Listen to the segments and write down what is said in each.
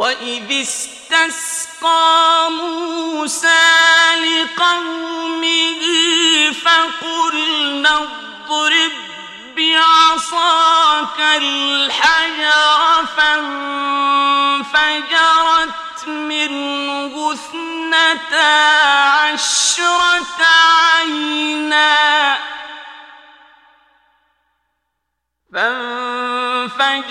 وَإِذِ اسْتَسْقَى مُوسَى لِقَوْمِهِ فَقُلْنَا اضْرِبْ بِعَصَاكَ الْحَجَرَ فَانْفَجَرَتْ مِنْهُ اثْنَتَا عَشْرَةَ عَيْنًا فَانْفَجَرَتْ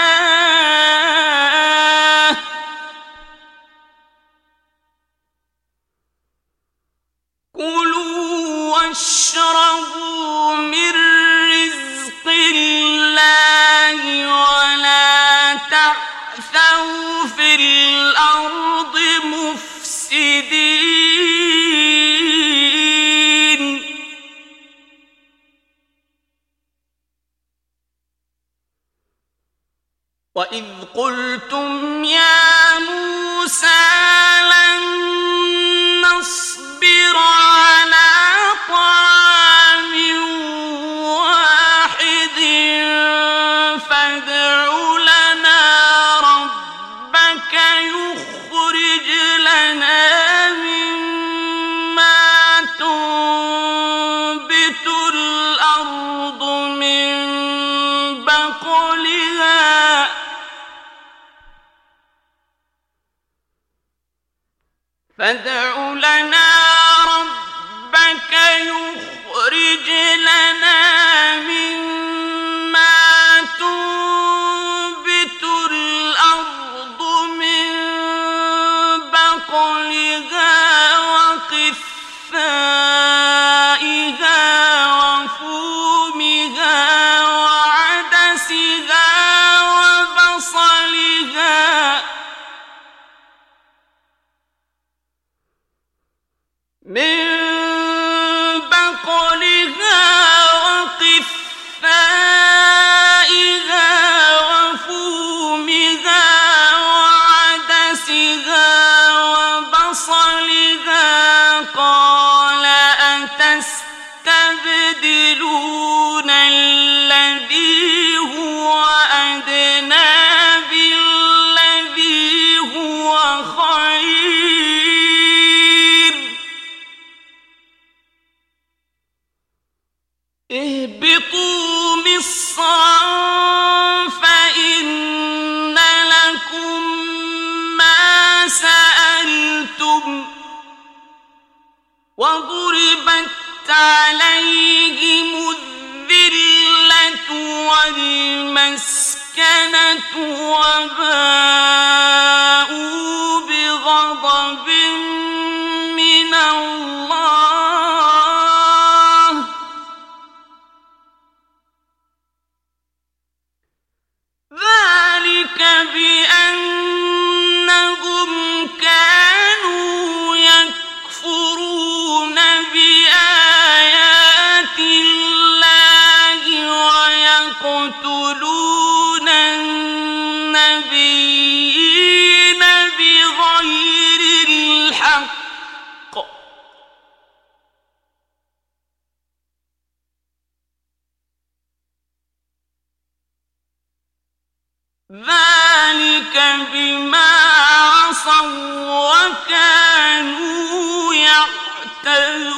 وَإِذْ قُلْتُمْ يَا فدعوا لنا کل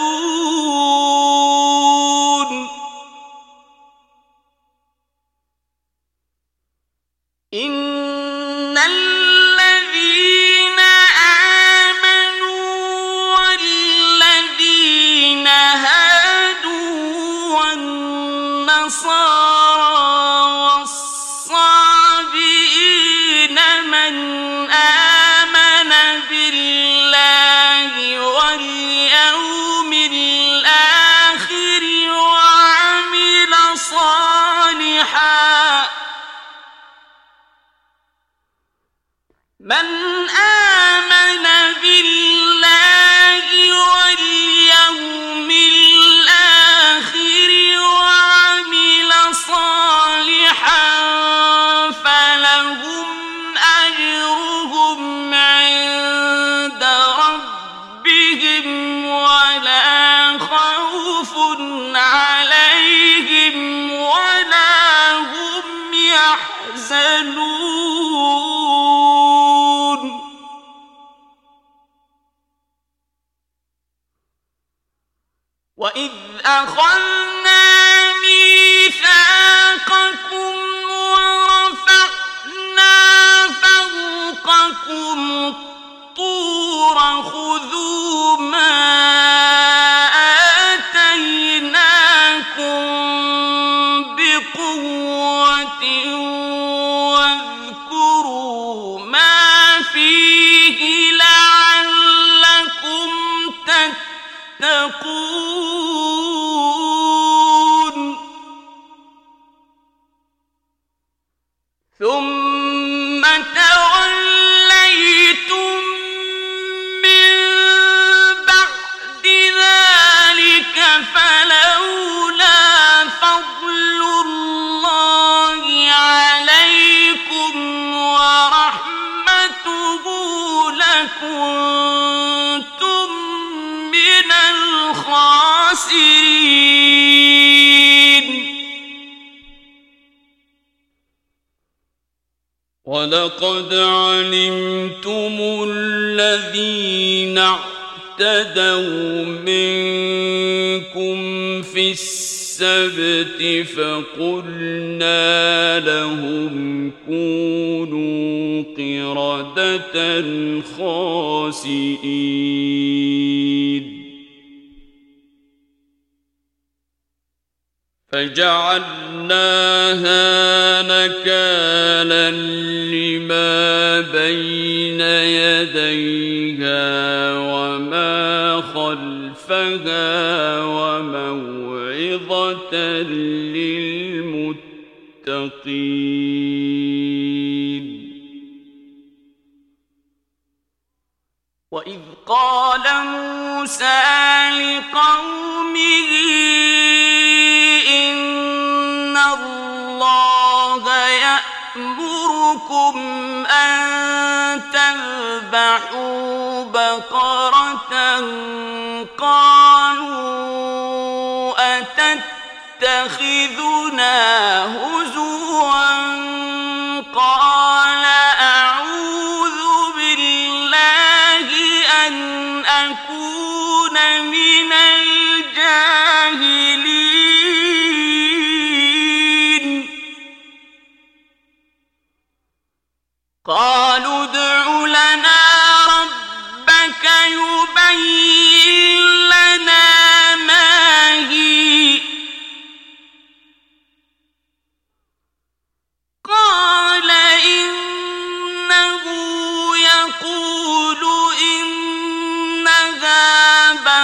وإذ أخذنا ميثاقكم ورفعنا فوقكم الطور خذوا تتقون ولقد علمتم الذين اعتدوا منكم في السبت فقلنا لهم كونوا قردة خاسئين. فجعلناها نكالا لما بين يديها وما خلفها وموعظة للمتقين. وإذ قال موسى لقومه إن الله يأمركم أن تذبحوا بقرة قالوا أتتخذنا هزوا قال أعوذ بالله أن أكون من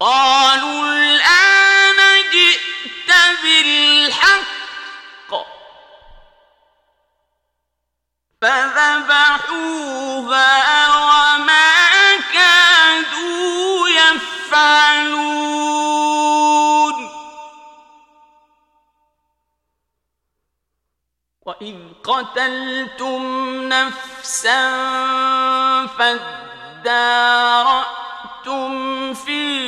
قالوا الآن جئت بالحق. فذبحوها وما كادوا يفعلون. وإذ قتلتم نفسا فادارأتم فيها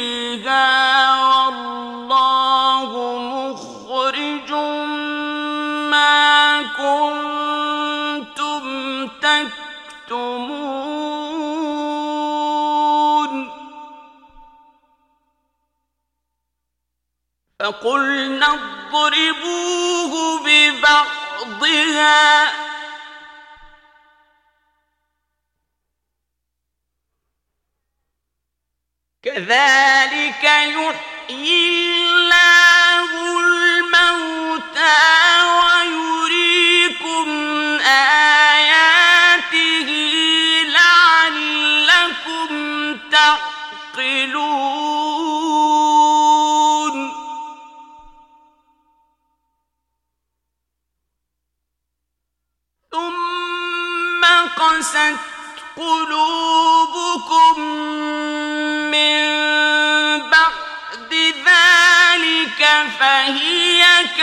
فقلنا اضربوه ببعضها. كذلك يحيي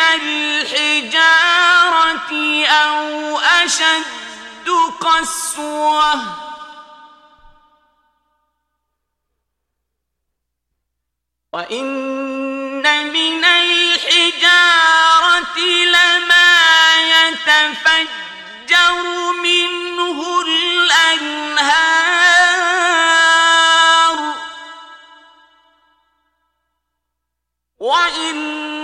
فهي كالحجارة أو أشد قسوة. وإن من الحجارة لما يتفجر منه الأنهار. وإن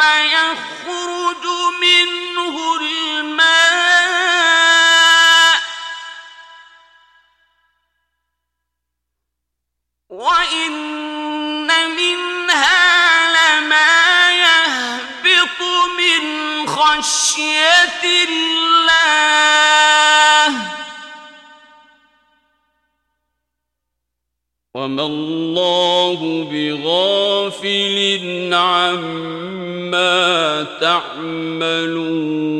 فيخرج منه الماء. وإن منها لما يهبط من خشية الله. وما الله بغافل عما تعملون